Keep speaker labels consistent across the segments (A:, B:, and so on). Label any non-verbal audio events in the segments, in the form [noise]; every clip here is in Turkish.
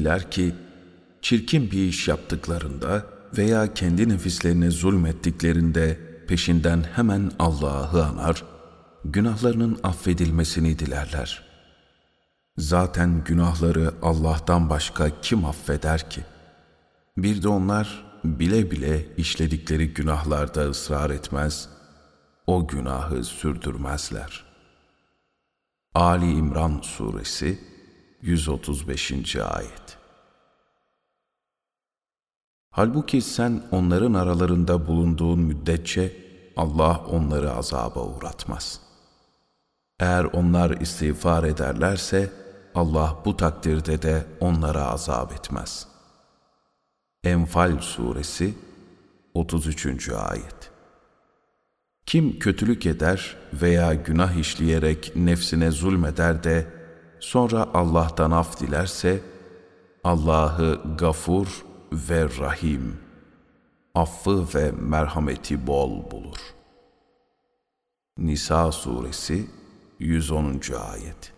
A: Müttakiler ki çirkin bir iş yaptıklarında veya kendi nefislerine zulmettiklerinde peşinden hemen Allah'ı anar, günahlarının affedilmesini dilerler. Zaten günahları Allah'tan başka kim affeder ki? Bir de onlar bile bile işledikleri günahlarda ısrar etmez, o günahı sürdürmezler. Ali İmran Suresi 135. Ayet Halbuki sen onların aralarında bulunduğun müddetçe Allah onları azaba uğratmaz. Eğer onlar istiğfar ederlerse Allah bu takdirde de onlara azap etmez. Enfal Suresi 33. Ayet Kim kötülük eder veya günah işleyerek nefsine zulmeder de sonra Allah'tan af dilerse Allah'ı gafur ve rahim, affı ve merhameti bol bulur. Nisa Suresi 110. Ayet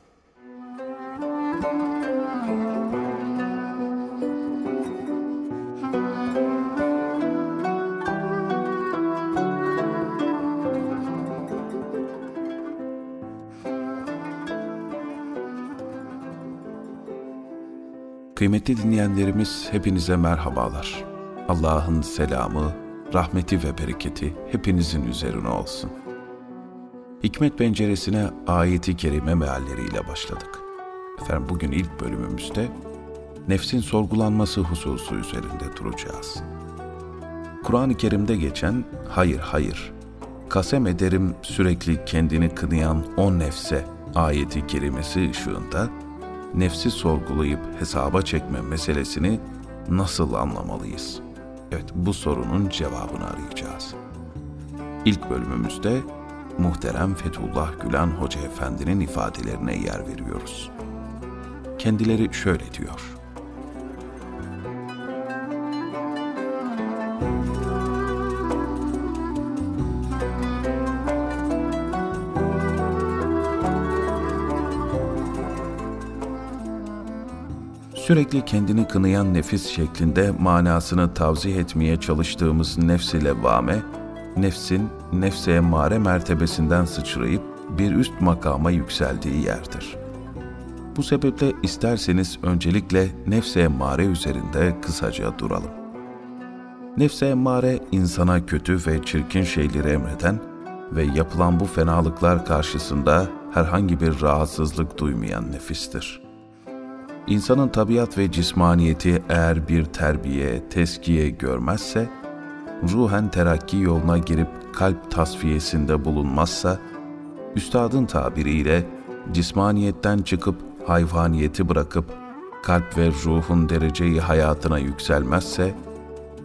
A: Kıymetli dinleyenlerimiz hepinize merhabalar. Allah'ın selamı, rahmeti ve bereketi hepinizin üzerine olsun. Hikmet penceresine ayeti kerime mealleriyle başladık. Efendim bugün ilk bölümümüzde nefsin sorgulanması hususu üzerinde duracağız. Kur'an-ı Kerim'de geçen hayır hayır, kasem ederim sürekli kendini kınayan o nefse ayeti kerimesi ışığında nefsi sorgulayıp hesaba çekme meselesini nasıl anlamalıyız? Evet, bu sorunun cevabını arayacağız. İlk bölümümüzde muhterem Fethullah Gülen Hoca Efendi'nin ifadelerine yer veriyoruz. Kendileri şöyle diyor. Sürekli kendini kınayan nefis şeklinde manasını tavzih etmeye çalıştığımız nefs-i levvame, nefsin nefse emmare mertebesinden sıçrayıp bir üst makama yükseldiği yerdir. Bu sebeple isterseniz öncelikle nefse emmare üzerinde kısaca duralım. Nefse emmare insana kötü ve çirkin şeyleri emreden ve yapılan bu fenalıklar karşısında herhangi bir rahatsızlık duymayan nefistir.'' İnsanın tabiat ve cismaniyeti eğer bir terbiye, teskiye görmezse, ruhen terakki yoluna girip kalp tasfiyesinde bulunmazsa, üstadın tabiriyle cismaniyetten çıkıp hayvaniyeti bırakıp kalp ve ruhun dereceyi hayatına yükselmezse,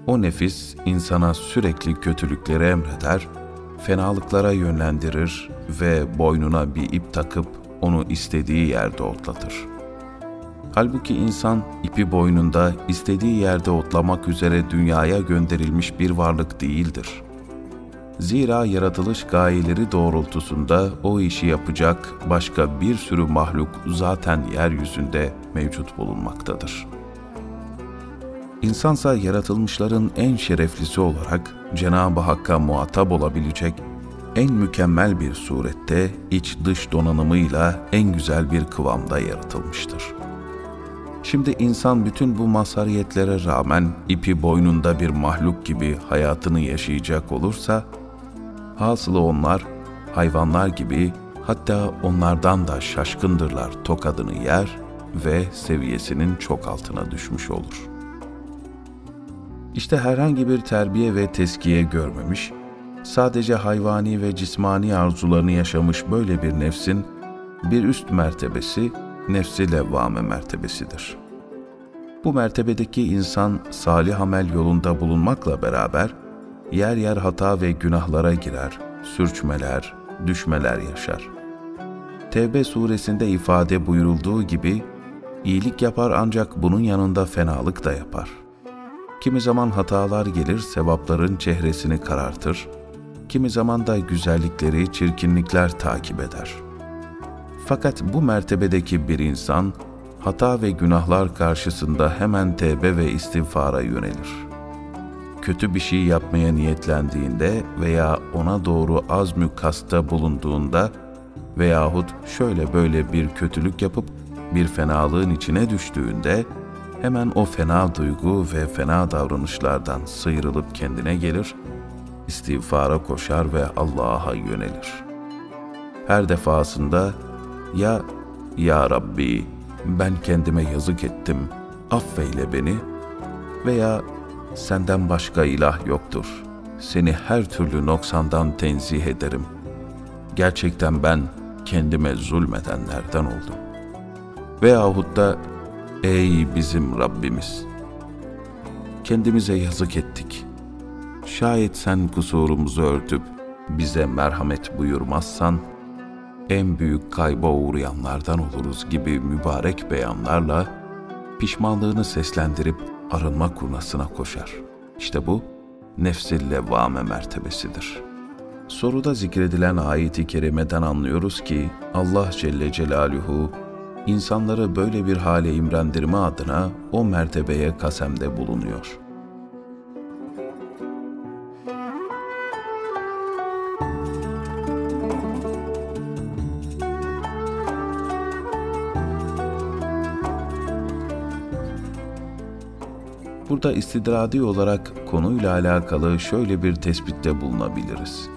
A: o nefis insana sürekli kötülükleri emreder, fenalıklara yönlendirir ve boynuna bir ip takıp onu istediği yerde otlatır.'' Halbuki insan ipi boynunda istediği yerde otlamak üzere dünyaya gönderilmiş bir varlık değildir. Zira yaratılış gayeleri doğrultusunda o işi yapacak başka bir sürü mahluk zaten yeryüzünde mevcut bulunmaktadır. İnsansa yaratılmışların en şereflisi olarak Cenab-ı Hakk'a muhatap olabilecek en mükemmel bir surette iç dış donanımıyla en güzel bir kıvamda yaratılmıştır.'' Şimdi insan bütün bu mazhariyetlere rağmen ipi boynunda bir mahluk gibi hayatını yaşayacak olursa, hasılı onlar hayvanlar gibi hatta onlardan da şaşkındırlar tokadını yer ve seviyesinin çok altına düşmüş olur. İşte herhangi bir terbiye ve teskiye görmemiş, sadece hayvani ve cismani arzularını yaşamış böyle bir nefsin bir üst mertebesi nefsi levvame mertebesidir. Bu mertebedeki insan salih amel yolunda bulunmakla beraber yer yer hata ve günahlara girer, sürçmeler, düşmeler yaşar. Tevbe suresinde ifade buyurulduğu gibi iyilik yapar ancak bunun yanında fenalık da yapar. Kimi zaman hatalar gelir sevapların çehresini karartır, kimi zaman da güzellikleri, çirkinlikler takip eder.'' Fakat bu mertebedeki bir insan hata ve günahlar karşısında hemen tevbe ve istiğfara yönelir. Kötü bir şey yapmaya niyetlendiğinde veya ona doğru azmü kasta bulunduğunda veyahut şöyle böyle bir kötülük yapıp bir fenalığın içine düştüğünde hemen o fena duygu ve fena davranışlardan sıyrılıp kendine gelir, istiğfara koşar ve Allah'a yönelir. Her defasında ya Ya Rabbi ben kendime yazık ettim, affeyle beni veya senden başka ilah yoktur. Seni her türlü noksandan tenzih ederim. Gerçekten ben kendime zulmedenlerden oldum. Veyahut da ey bizim Rabbimiz kendimize yazık ettik. Şayet sen kusurumuzu örtüp bize merhamet buyurmazsan en büyük kayba uğrayanlardan oluruz gibi mübarek beyanlarla pişmanlığını seslendirip arınma kurnasına koşar. İşte bu nefsil levvame mertebesidir. Soruda zikredilen ayeti kerimeden anlıyoruz ki Allah Celle Celaluhu insanları böyle bir hale imrendirme adına o mertebeye kasemde bulunuyor.'' Burada istidradi olarak konuyla alakalı şöyle bir tespitte bulunabiliriz.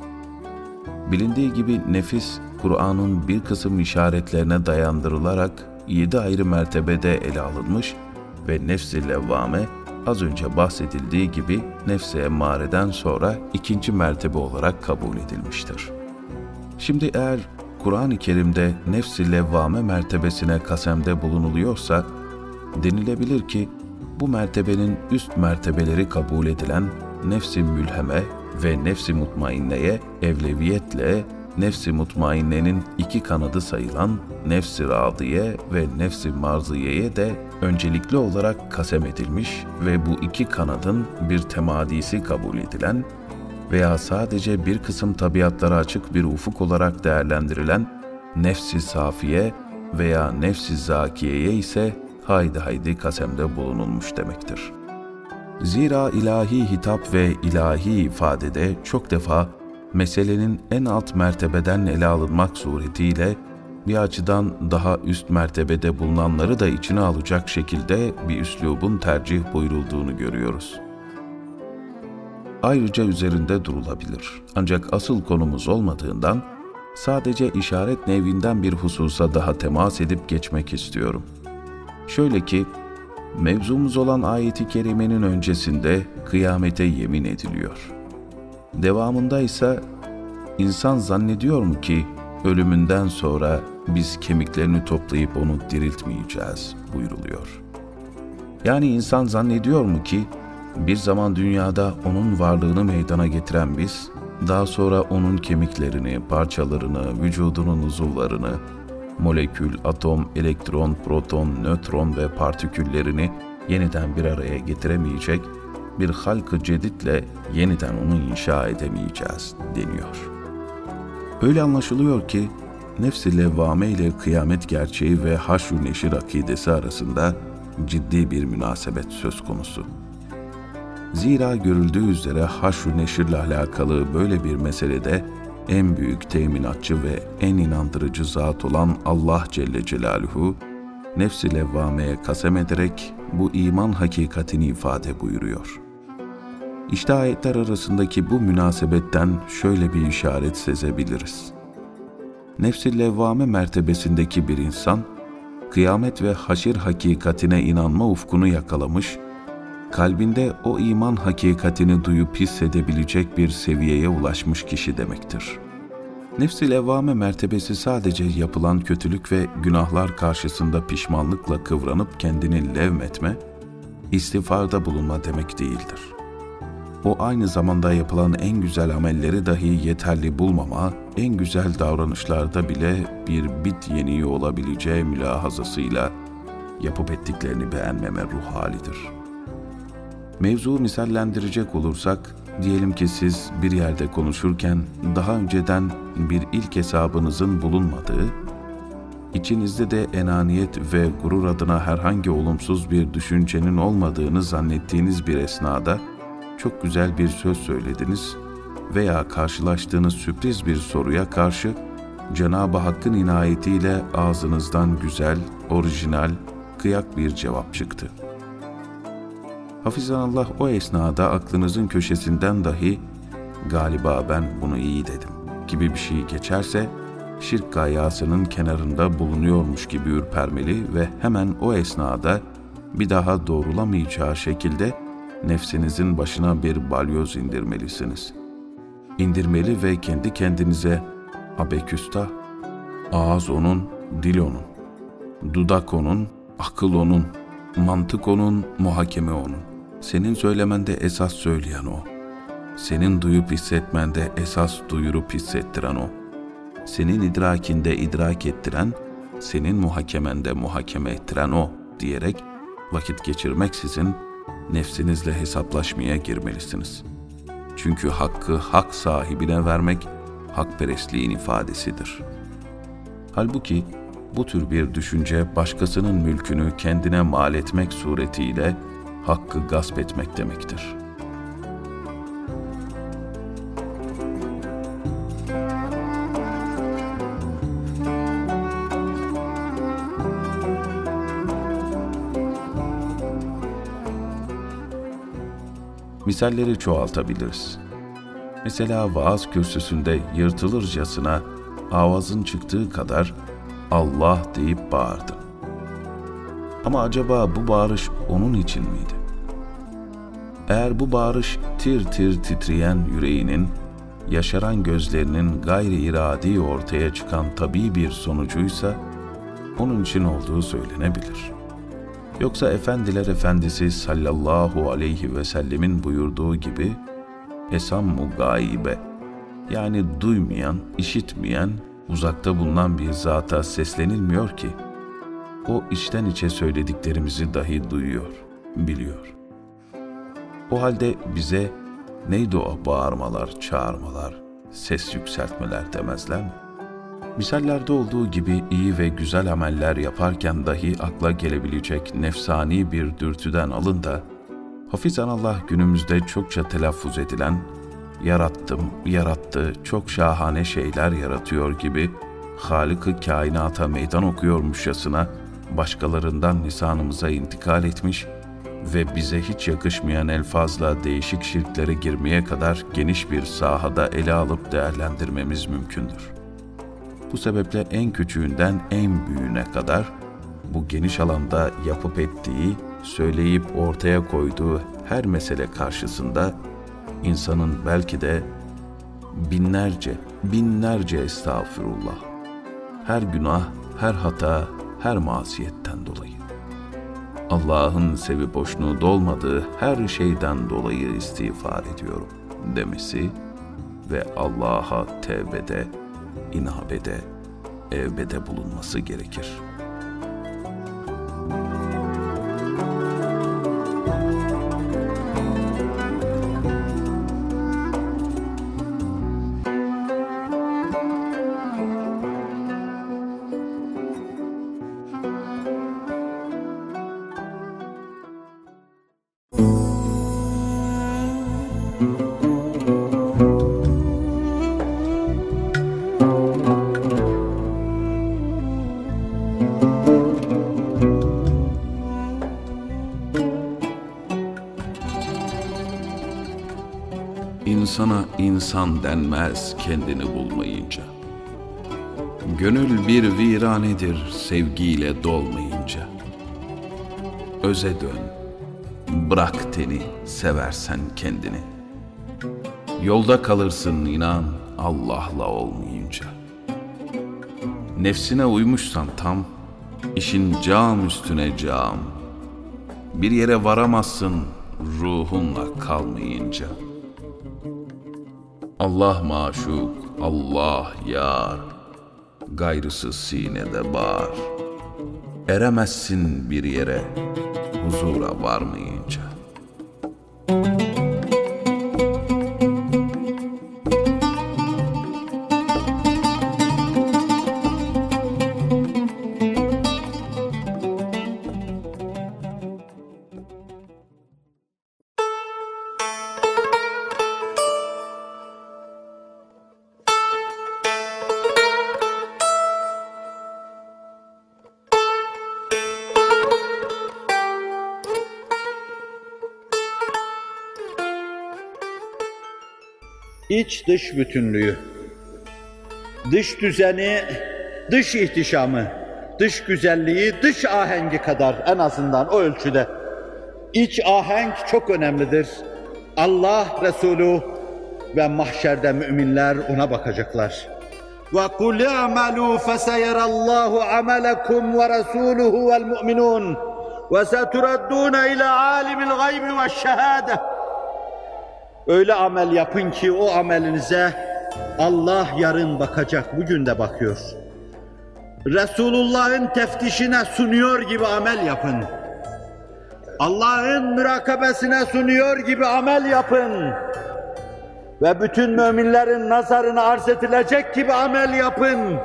A: Bilindiği gibi nefis, Kur'an'ın bir kısım işaretlerine dayandırılarak yedi ayrı mertebede ele alınmış ve nefs-i levvame az önce bahsedildiği gibi nefs-i emmareden sonra ikinci mertebe olarak kabul edilmiştir. Şimdi eğer Kur'an-ı Kerim'de nefs-i levvame mertebesine kasemde bulunuluyorsa, denilebilir ki bu mertebenin üst mertebeleri kabul edilen nefsi mülheme ve nefsi mutmainneye evleviyetle nefsi mutmainnenin iki kanadı sayılan nefsi radiye ve nefsi marziyeye de öncelikli olarak kasem edilmiş ve bu iki kanadın bir temadisi kabul edilen veya sadece bir kısım tabiatlara açık bir ufuk olarak değerlendirilen nefsi safiye veya nefsi zakiyeye ise haydi haydi kasemde bulunulmuş demektir. Zira ilahi hitap ve ilahi ifadede çok defa meselenin en alt mertebeden ele alınmak suretiyle bir açıdan daha üst mertebede bulunanları da içine alacak şekilde bir üslubun tercih buyurulduğunu görüyoruz. Ayrıca üzerinde durulabilir. Ancak asıl konumuz olmadığından sadece işaret nevinden bir hususa daha temas edip geçmek istiyorum.'' Şöyle ki, mevzumuz olan ayeti kerimenin öncesinde kıyamete yemin ediliyor. Devamında ise insan zannediyor mu ki ölümünden sonra biz kemiklerini toplayıp onu diriltmeyeceğiz buyuruluyor. Yani insan zannediyor mu ki bir zaman dünyada onun varlığını meydana getiren biz, daha sonra onun kemiklerini, parçalarını, vücudunun uzuvlarını, molekül, atom, elektron, proton, nötron ve partiküllerini yeniden bir araya getiremeyecek, bir halkı ceditle yeniden onu inşa edemeyeceğiz deniyor. Öyle anlaşılıyor ki nefs-i levvame ile kıyamet gerçeği ve haşr neşir akidesi arasında ciddi bir münasebet söz konusu. Zira görüldüğü üzere haşr neşirle alakalı böyle bir meselede en büyük teminatçı ve en inandırıcı zat olan Allah Celle Celaluhu, nefs-i levvameye kasem ederek bu iman hakikatini ifade buyuruyor. İşte ayetler arasındaki bu münasebetten şöyle bir işaret sezebiliriz. Nefs-i levvame mertebesindeki bir insan, kıyamet ve haşir hakikatine inanma ufkunu yakalamış kalbinde o iman hakikatini duyup hissedebilecek bir seviyeye ulaşmış kişi demektir. Nefs-i levvame mertebesi sadece yapılan kötülük ve günahlar karşısında pişmanlıkla kıvranıp kendini levmetme, istiğfarda bulunma demek değildir. O aynı zamanda yapılan en güzel amelleri dahi yeterli bulmama, en güzel davranışlarda bile bir bit yeniği olabileceği mülahazasıyla yapıp ettiklerini beğenmeme ruh halidir.'' Mevzu misallendirecek olursak, diyelim ki siz bir yerde konuşurken daha önceden bir ilk hesabınızın bulunmadığı İçinizde de enaniyet ve gurur adına herhangi olumsuz bir düşüncenin olmadığını zannettiğiniz bir esnada çok güzel bir söz söylediniz veya karşılaştığınız sürpriz bir soruya karşı Cenab-ı Hakk'ın inayetiyle ağzınızdan güzel, orijinal, kıyak bir cevap çıktı. Hafizanallah o esnada aklınızın köşesinden dahi galiba ben bunu iyi dedim gibi bir şey geçerse şirk gayasının kenarında bulunuyormuş gibi ürpermeli ve hemen o esnada bir daha doğrulamayacağı şekilde nefsinizin başına bir balyoz indirmelisiniz. İndirmeli ve kendi kendinize abeküsta, ağız onun, dil onun, dudak onun, akıl onun, mantık onun, muhakeme onun. Senin söylemende esas söyleyen o. Senin duyup hissetmende esas duyurup hissettiren o. Senin idrakinde idrak ettiren, senin muhakemende muhakeme ettiren o diyerek vakit geçirmeksizin nefsinizle hesaplaşmaya girmelisiniz. Çünkü hakkı hak sahibine vermek hakperestliğin ifadesidir. Halbuki bu tür bir düşünce başkasının mülkünü kendine mal etmek suretiyle hakkı gasp etmek demektir.'' Misalleri çoğaltabiliriz. Mesela vaaz kürsüsünde yırtılırcasına avazın çıktığı kadar Allah deyip bağırdı. Ama acaba bu bağırış onun için miydi? Eğer bu bağırış tir tir titreyen yüreğinin, yaşaran gözlerinin gayri iradi ortaya çıkan tabii bir sonucuysa, onun için olduğu söylenebilir.'' Yoksa Efendiler Efendisi sallallahu aleyhi ve sellemin buyurduğu gibi esam-mu gaibe yani duymayan, işitmeyen, uzakta bulunan bir zata seslenilmiyor ki o içten içe söylediklerimizi dahi duyuyor, biliyor. O halde bize neydi o bağırmalar, çağırmalar, ses yükseltmeler demezler mi? Misallerde olduğu gibi iyi ve güzel ameller yaparken dahi akla gelebilecek nefsani bir dürtüden alın da, hafizan Allah günümüzde çokça telaffuz edilen, yarattım, yarattı, çok şahane şeyler yaratıyor gibi, Halık-ı kainata meydan okuyormuşçasına başkalarından lisanımıza intikal etmiş ve bize hiç yakışmayan elfazla değişik şirklere girmeye kadar geniş bir sahada ele alıp değerlendirmemiz mümkündür.'' Bu sebeple en küçüğünden en büyüğüne kadar bu geniş alanda yapıp ettiği, söyleyip ortaya koyduğu her mesele karşısında insanın belki de binlerce, binlerce estağfurullah. Her günah, her hata, her masiyetten dolayı. Allah'ın sevi boşluğu dolmadığı her şeyden dolayı istiğfar ediyorum demesi ve Allah'a tevbede inabede, evbede bulunması gerekir.'' İnsan denmez kendini bulmayınca. Gönül bir viranedir sevgiyle dolmayınca. Öze dön, bırak teni, seversen kendini. Yolda kalırsın inan Allah'la olmayınca. Nefsine uymuşsan tam, işin cam üstüne cam. Bir yere varamazsın ruhunla kalmayınca.'' Allah maşuk, Allah yar, gayrısı sinede bağır. Eremezsin bir yere, huzura varmayınca.
B: iç dış bütünlüğü, dış düzeni, dış ihtişamı, dış güzelliği, dış ahengi kadar en azından o ölçüde. İç ahenk çok önemlidir. Allah Resulü ve mahşerde müminler ona bakacaklar. Ve kul amelu feseyerallahu amelekum ve resuluhu vel mu'minun ve setureddun ila alimil gaybi ve şehadeh Öyle amel yapın ki o amelinize Allah yarın bakacak, bugün de bakıyor. Resulullah'ın teftişine sunuyor gibi amel yapın. Allah'ın mürakabesine sunuyor gibi amel yapın. Ve bütün müminlerin nazarına arz edilecek gibi amel yapın.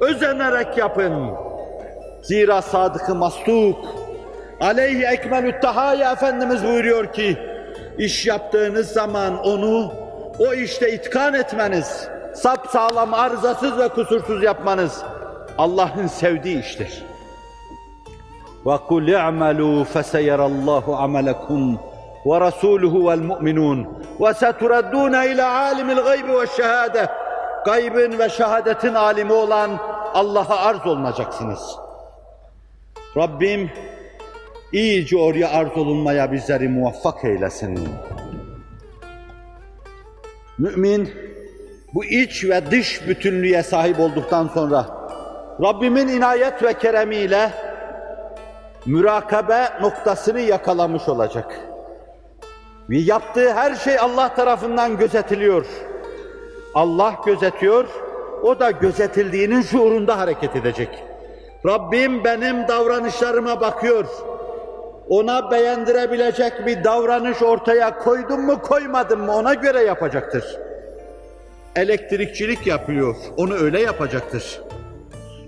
B: Özenerek yapın. Zira sadık-ı masluk, aleyhi ekmelü tahaya Efendimiz buyuruyor ki, iş yaptığınız zaman onu o işte itkan etmeniz, sap sağlam, arızasız ve kusursuz yapmanız Allah'ın sevdiği iştir. وَقُلْ اِعْمَلُوا فَسَيَرَ اللّٰهُ عَمَلَكُمْ وَرَسُولُهُ وَالْمُؤْمِنُونَ وَسَتُرَدُّونَ اِلَى عَالِمِ الْغَيْبِ وَالشَّهَادَةِ Gaybın ve şehadetin alimi olan Allah'a arz olunacaksınız. Rabbim iyice oraya arz olunmaya bizleri muvaffak eylesin. Mümin bu iç ve dış bütünlüğe sahip olduktan sonra Rabbimin inayet ve keremiyle mürakabe noktasını yakalamış olacak. Ve yaptığı her şey Allah tarafından gözetiliyor. Allah gözetiyor, o da gözetildiğinin şuurunda hareket edecek. Rabbim benim davranışlarıma bakıyor. Ona beğendirebilecek bir davranış ortaya koydum mu koymadım mı ona göre yapacaktır. Elektrikçilik yapıyor, onu öyle yapacaktır.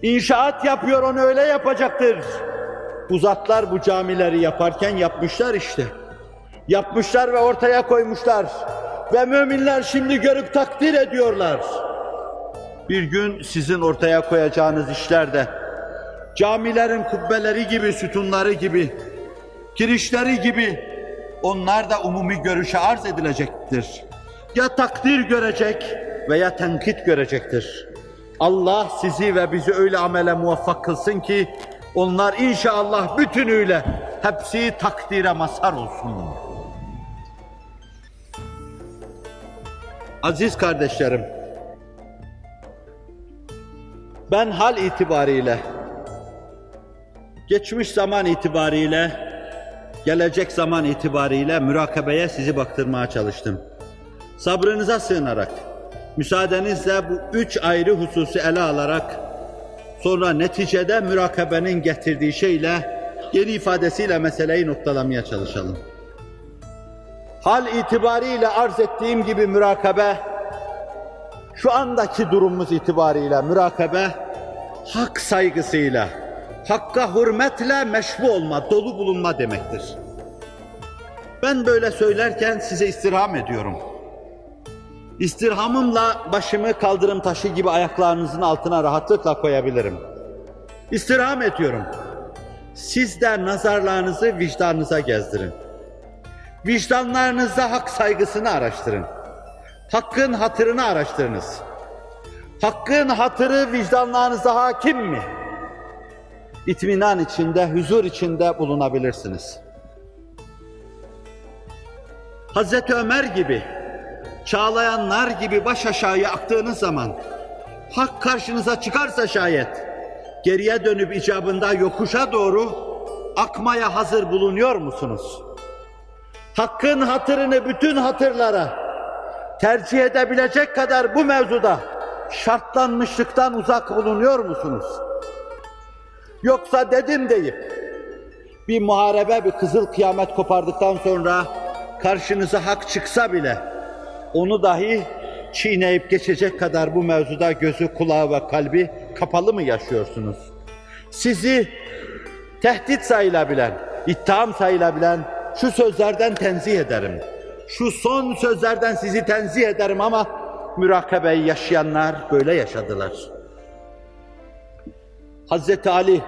B: İnşaat yapıyor, onu öyle yapacaktır. Bu bu camileri yaparken yapmışlar işte. Yapmışlar ve ortaya koymuşlar. Ve müminler şimdi görüp takdir ediyorlar. Bir gün sizin ortaya koyacağınız işlerde camilerin kubbeleri gibi, sütunları gibi, girişleri gibi onlar da umumi görüşe arz edilecektir. Ya takdir görecek veya tenkit görecektir. Allah sizi ve bizi öyle amele muvaffak kılsın ki onlar inşallah bütünüyle hepsi takdire mazhar olsun. Aziz kardeşlerim, ben hal itibariyle, geçmiş zaman itibariyle, gelecek zaman itibariyle mürakabeye sizi baktırmaya çalıştım. Sabrınıza sığınarak, müsaadenizle bu üç ayrı hususu ele alarak, sonra neticede mürakabenin getirdiği şeyle, yeni ifadesiyle meseleyi noktalamaya çalışalım. Hal itibariyle arz ettiğim gibi mürakabe, şu andaki durumumuz itibariyle mürakabe, hak saygısıyla, hakka hürmetle meşbu olma, dolu bulunma demektir. Ben böyle söylerken size istirham ediyorum. İstirhamımla başımı kaldırım taşı gibi ayaklarınızın altına rahatlıkla koyabilirim. İstirham ediyorum. Siz de nazarlarınızı vicdanınıza gezdirin. Vicdanlarınızda hak saygısını araştırın. Hakkın hatırını araştırınız. Hakkın hatırı vicdanlarınıza hakim mi? İtminan içinde, huzur içinde bulunabilirsiniz. Hazreti Ömer gibi, çağlayanlar gibi baş aşağıya aktığınız zaman, hak karşınıza çıkarsa şayet, geriye dönüp icabında yokuşa doğru akmaya hazır bulunuyor musunuz? Hakkın hatırını bütün hatırlara tercih edebilecek kadar bu mevzuda şartlanmışlıktan uzak bulunuyor musunuz? Yoksa dedim deyip bir muharebe, bir kızıl kıyamet kopardıktan sonra karşınıza hak çıksa bile onu dahi çiğneyip geçecek kadar bu mevzuda gözü, kulağı ve kalbi kapalı mı yaşıyorsunuz? Sizi tehdit sayılabilen, ittiham sayılabilen şu sözlerden tenzih ederim. Şu son sözlerden sizi tenzih ederim ama mürakabeyi yaşayanlar böyle yaşadılar. Hazreti Ali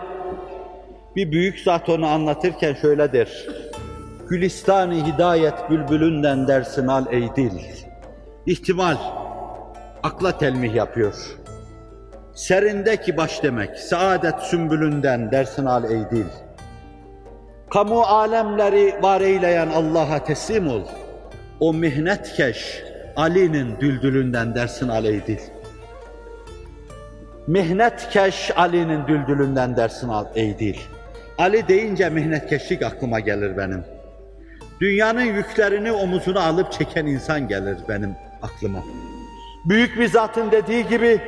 B: bir büyük zat onu anlatırken şöyle der. Gülistan-ı hidayet bülbülünden dersin al ey dil. ihtimal akla telmih yapıyor. Serindeki baş demek, saadet sümbülünden dersin al ey dil. Kamu alemleri var eyleyen Allah'a teslim ol. O mihnetkeş Ali'nin düldülünden dersin al ey dil. Mihnetkeş Ali'nin düldülünden dersin al ey dil. Ali deyince mihnetkeşlik aklıma gelir benim. Dünyanın yüklerini omuzuna alıp çeken insan gelir benim aklıma. Büyük bir zatın dediği gibi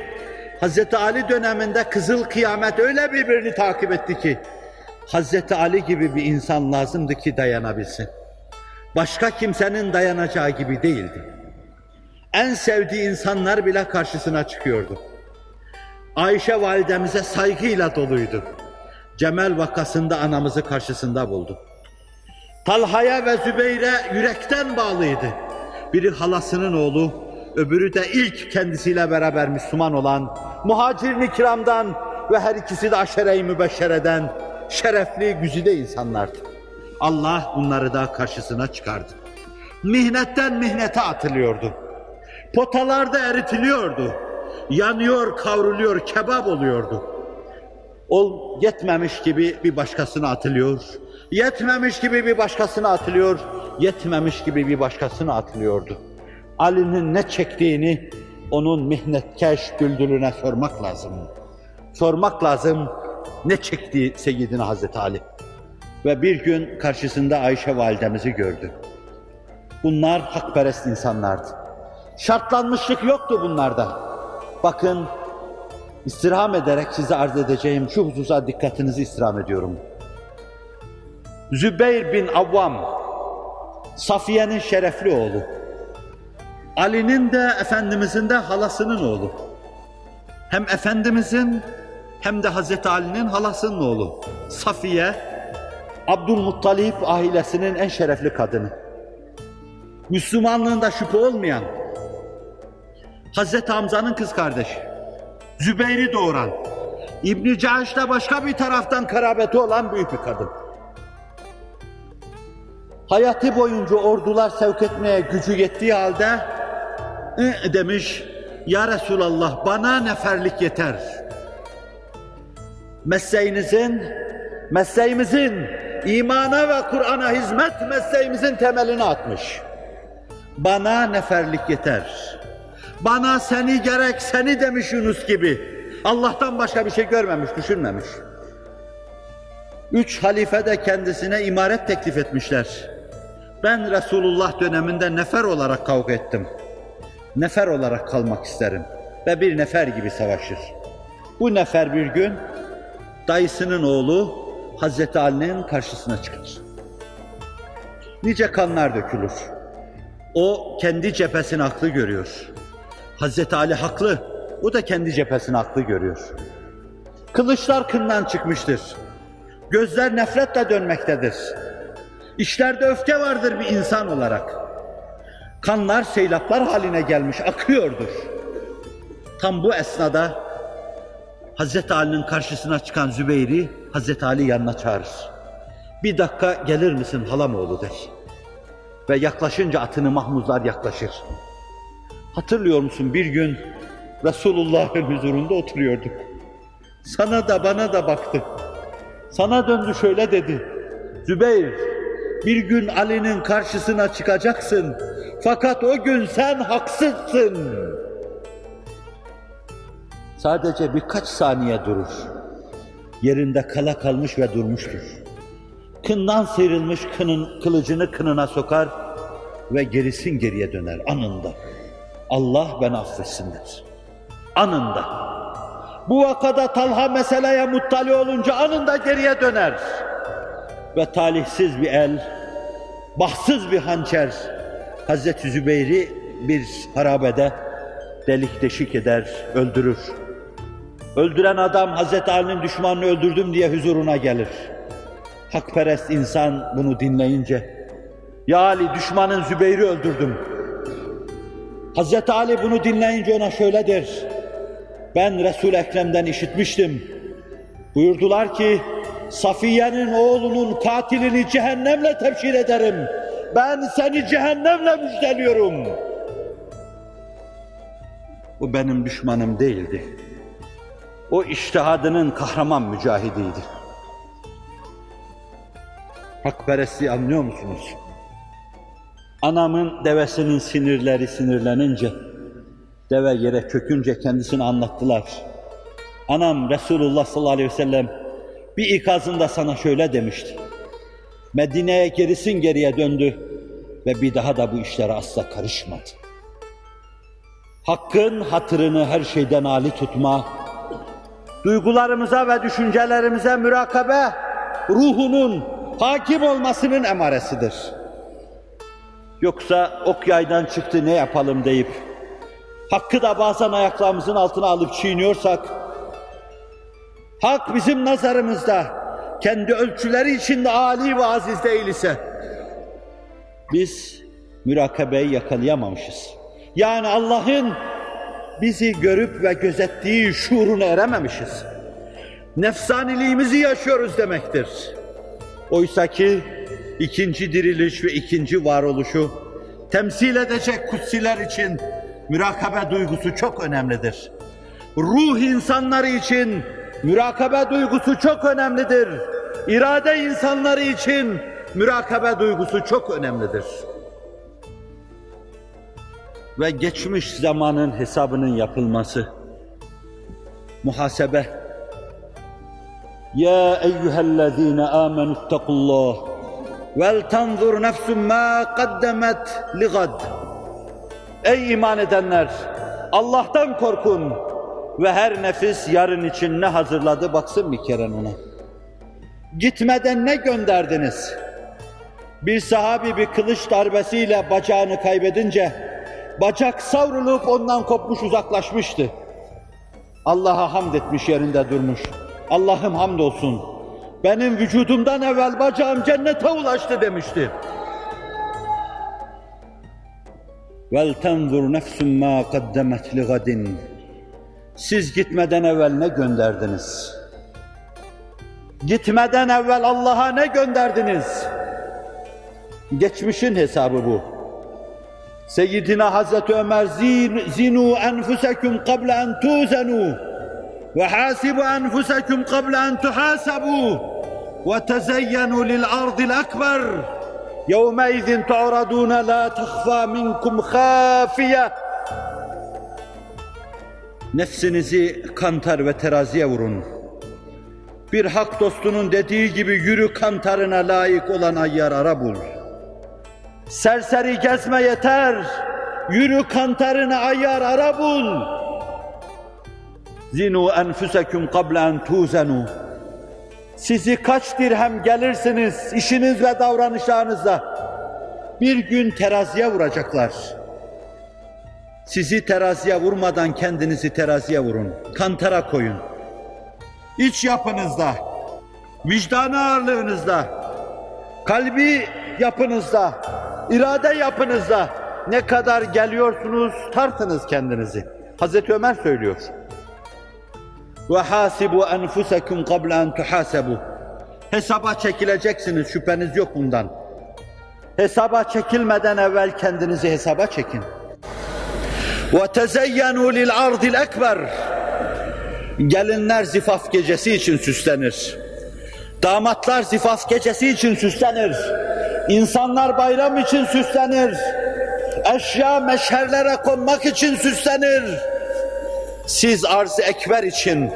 B: Hz. Ali döneminde Kızıl Kıyamet öyle birbirini takip etti ki Hz. Ali gibi bir insan lazımdı ki dayanabilsin. Başka kimsenin dayanacağı gibi değildi. En sevdiği insanlar bile karşısına çıkıyordu. Ayşe validemize saygıyla doluydu. Cemel vakasında anamızı karşısında buldu. Talha'ya ve Zübeyre yürekten bağlıydı. Biri halasının oğlu, öbürü de ilk kendisiyle beraber Müslüman olan muhacir-i kiramdan ve her ikisi de aşere-i mübeşşereden şerefli, güzide insanlardı. Allah bunları da karşısına çıkardı. Mihnetten mihnete atılıyordu. Potalarda eritiliyordu. Yanıyor, kavruluyor, kebap oluyordu. O yetmemiş gibi bir başkasına atılıyor. Yetmemiş gibi bir başkasına atılıyor. Yetmemiş gibi bir başkasına atılıyordu. Ali'nin ne çektiğini onun mihnetkeş düldülüne sormak lazım. Sormak lazım ne çekti Seyyidina Hazreti Ali. Ve bir gün karşısında Ayşe validemizi gördü. Bunlar hakperest insanlardı. Şartlanmışlık yoktu bunlarda. Bakın istirham ederek size arz edeceğim şu hususa dikkatinizi istirham ediyorum. Zübeyir bin Avvam, Safiye'nin şerefli oğlu. Ali'nin de Efendimizin de halasının oğlu. Hem Efendimizin hem de Hazreti Ali'nin halasının oğlu. Safiye, Abdülmuttalip ailesinin en şerefli kadını. Müslümanlığında şüphe olmayan, Hazreti Hamza'nın kız kardeşi. Zübeyir'i doğuran, İbn-i Caş'la başka bir taraftan karabeti olan büyük bir kadın. Hayatı boyunca ordular sevk etmeye gücü yettiği halde demiş, Ya Resulallah bana neferlik yeter. Mesleğinizin, mesleğimizin, imana ve Kur'an'a hizmet mesleğimizin temelini atmış. Bana neferlik yeter. Bana seni gerek seni demiş Yunus gibi. Allah'tan başka bir şey görmemiş, düşünmemiş. Üç halife de kendisine imaret teklif etmişler. Ben Resulullah döneminde nefer olarak kavga ettim. Nefer olarak kalmak isterim. Ve bir nefer gibi savaşır. Bu nefer bir gün dayısının oğlu Hazreti Ali'nin karşısına çıkar. Nice kanlar dökülür. O kendi cephesini haklı görüyor. Hazreti Ali haklı. O da kendi cephesini haklı görüyor. Kılıçlar kından çıkmıştır. Gözler nefretle dönmektedir. İşlerde öfke vardır bir insan olarak. Kanlar seylaplar haline gelmiş, akıyordur. Tam bu esnada Hazreti Ali'nin karşısına çıkan Zübeyir'i Hazreti Ali yanına çağırır. Bir dakika gelir misin halam oğlu der. Ve yaklaşınca atını mahmuzlar yaklaşır. Hatırlıyor musun bir gün Resulullah'ın [laughs] huzurunda oturuyorduk. Sana da bana da baktı. Sana döndü şöyle dedi. Zübeyir bir gün Ali'nin karşısına çıkacaksın. Fakat o gün sen haksızsın. Sadece birkaç saniye durur. Yerinde kala kalmış ve durmuştur. Kından sıyrılmış kının, kılıcını kınına sokar ve gerisin geriye döner anında. Allah ben affetsin der. Anında. Bu vakada Talha meseleye muttali olunca anında geriye döner. Ve talihsiz bir el, bahtsız bir hançer Hazreti Zübeyir'i bir harabede delik deşik eder, öldürür. Öldüren adam Hazreti Ali'nin düşmanını öldürdüm diye huzuruna gelir. Hakperest insan bunu dinleyince, Ya Ali düşmanın Zübeyir'i öldürdüm. Hazreti Ali bunu dinleyince ona şöyle der. Ben Resul Ekrem'den işitmiştim. Buyurdular ki Safiye'nin oğlunun katilini cehennemle tebşir ederim. Ben seni cehennemle müjdeliyorum. O benim düşmanım değildi. O iştihadının kahraman mücahidiydi. Hakperestliği anlıyor musunuz? Anamın devesinin sinirleri sinirlenince, deve yere çökünce kendisini anlattılar. Anam Resulullah sallallahu aleyhi ve sellem bir ikazında sana şöyle demişti. Medine'ye gerisin geriye döndü ve bir daha da bu işlere asla karışmadı. Hakkın hatırını her şeyden âli tutma, duygularımıza ve düşüncelerimize mürakabe, ruhunun hakim olmasının emaresidir. Yoksa ok yaydan çıktı ne yapalım deyip, hakkı da bazen ayaklarımızın altına alıp çiğniyorsak, hak bizim nazarımızda kendi ölçüleri içinde âli ve aziz değil ise, biz mürakabeyi yakalayamamışız. Yani Allah'ın bizi görüp ve gözettiği şuuruna erememişiz. Nefsaniliğimizi yaşıyoruz demektir. Oysa ki ikinci diriliş ve ikinci varoluşu temsil edecek kutsiler için mürakabe duygusu çok önemlidir. Ruh insanları için mürakabe duygusu çok önemlidir. İrade insanları için mürakabe duygusu çok önemlidir. Ve geçmiş zamanın hesabının yapılması. Muhasebe. Ya eyyühellezine amenu ittakullah vel tanzur nefsum ma kaddemet ligad. Ey iman edenler! Allah'tan korkun ve her nefis yarın için ne hazırladı baksın bir kere ona. Gitmeden ne gönderdiniz? Bir sahabi bir kılıç darbesiyle bacağını kaybedince bacak savrulup ondan kopmuş uzaklaşmıştı. Allah'a hamd etmiş yerinde durmuş. Allah'ım hamdolsun. Benim vücudumdan evvel bacağım cennete ulaştı demişti. Vel tenzur nefsum ma kaddemet li gadin. Siz gitmeden evvel ne gönderdiniz? Gitmeden evvel Allah'a ne gönderdiniz? Geçmişin hesabı bu. Seyyidina Hazreti Ömer zin, zinu enfusekum kable en tuzenu kable en tuhasabu ve tezeyyenu lil ardil ekber yevmeizin tu'raduna la tehfa minkum khafiye Nefsinizi kantar ve teraziye vurun. Bir hak dostunun dediği gibi yürü kantarına layık olan ayyar ara bul. Serseri gezme yeter. Yürü kantarına ayar ara bul. Zinu enfusekum qabla en tuzenu. Sizi kaç dirhem gelirsiniz işiniz ve davranışlarınızla. Bir gün teraziye vuracaklar. Sizi teraziye vurmadan kendinizi teraziye vurun. Kantara koyun. İç yapınızda, vicdan ağırlığınızda, kalbi yapınızda, irade yapınızda ne kadar geliyorsunuz tartınız kendinizi. Hazreti Ömer söylüyor. Ve hasibu enfusekum qabla en. Hesaba çekileceksiniz şüpheniz yok bundan. Hesaba çekilmeden evvel kendinizi hesaba çekin. Ve tezeyyenu lil ardil ekber. Gelinler zifaf gecesi için süslenir. Damatlar zifaf gecesi için süslenir. İnsanlar bayram için süslenir. Eşya meşherlere konmak için süslenir Siz arz-ı ekber için,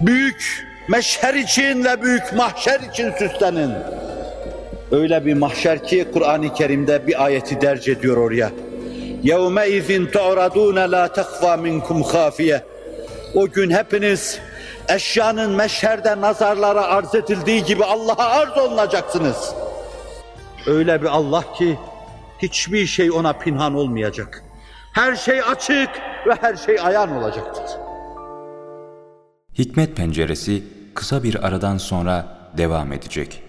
B: büyük meşher için ve büyük mahşer için süslenin. Öyle bir mahşer ki Kur'an-ı Kerim'de bir ayeti derc ediyor oraya. يَوْمَئِذٍ تُعْرَضُونَ لَا تَخْفَى مِنْكُمْ خَافِيَةً O gün hepiniz eşyanın meşherde nazarlara arz edildiği gibi Allah'a arz olunacaksınız. Öyle bir Allah ki hiçbir şey ona pinhan olmayacak. Her şey açık ve her şey ayan olacaktır.
C: Hikmet Penceresi kısa bir aradan sonra devam edecek.